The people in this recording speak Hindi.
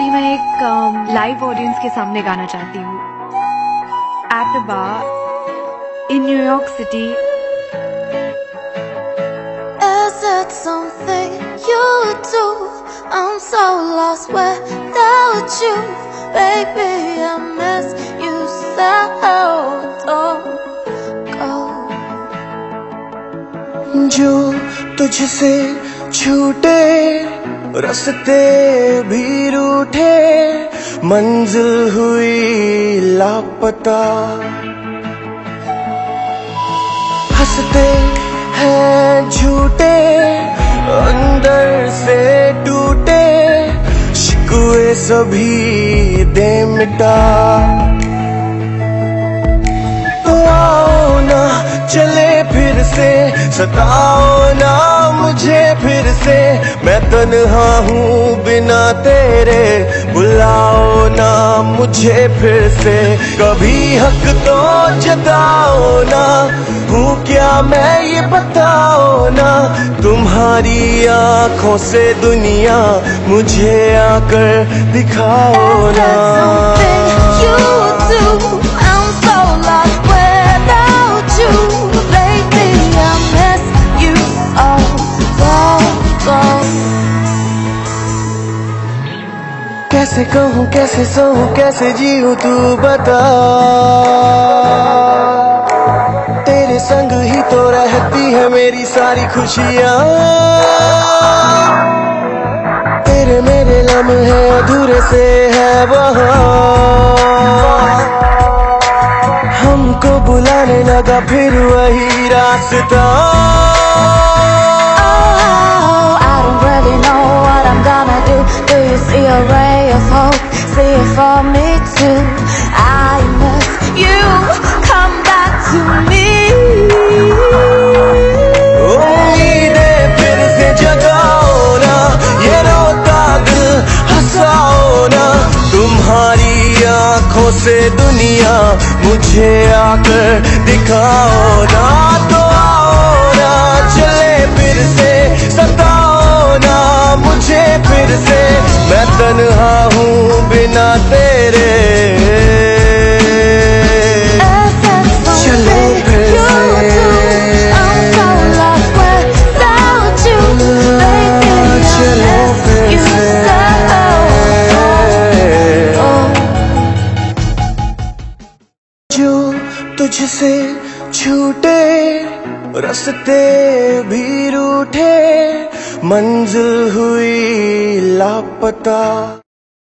एक्चुअली मैं एक लाइव um, ऑडियंस के सामने गाना चाहती हूँ at a bar in New York City Is it something you do? I'm so lost without you Baby, I miss you so Don't go जो तुझसे छूटे रस्ते भी मंजिल हुई लापता। हँसते हैं, झूठे, अंदर से टूटे, शिकवे सभी दे मिटा। तो आओ ना चले फिर से, सताओ ना मुझे फिर से, मैं तन्हा हूँ बिना तेरे बुलाओ ना मुझे फिर से। कभी हक तो जताओ ना। हूँ क्या मैं ये बताओ ना? तुम्हारी आँखों से दुनिया मुझे आकर दिखाओ ना। कैसे कहूँ, कैसे सहूँ कैसे जीऊँ, तू बता। तेरे संग ही तो रहती है मेरी सारी खुशियाँ। तेरे मेरे लम्हे अधूरे से है वहाँ। हमको बुलाने लगा फिर वही रास्ता। से दुनिया, मुझे आकर दिखाओ। ना तो आओ, ना चले फिर से, सताओ ना मुझे फिर से। मैं तन्हा हूँ बिना तेरे तुझसे छूटे रस्ते भी रूठे मंजिल हुई लापता।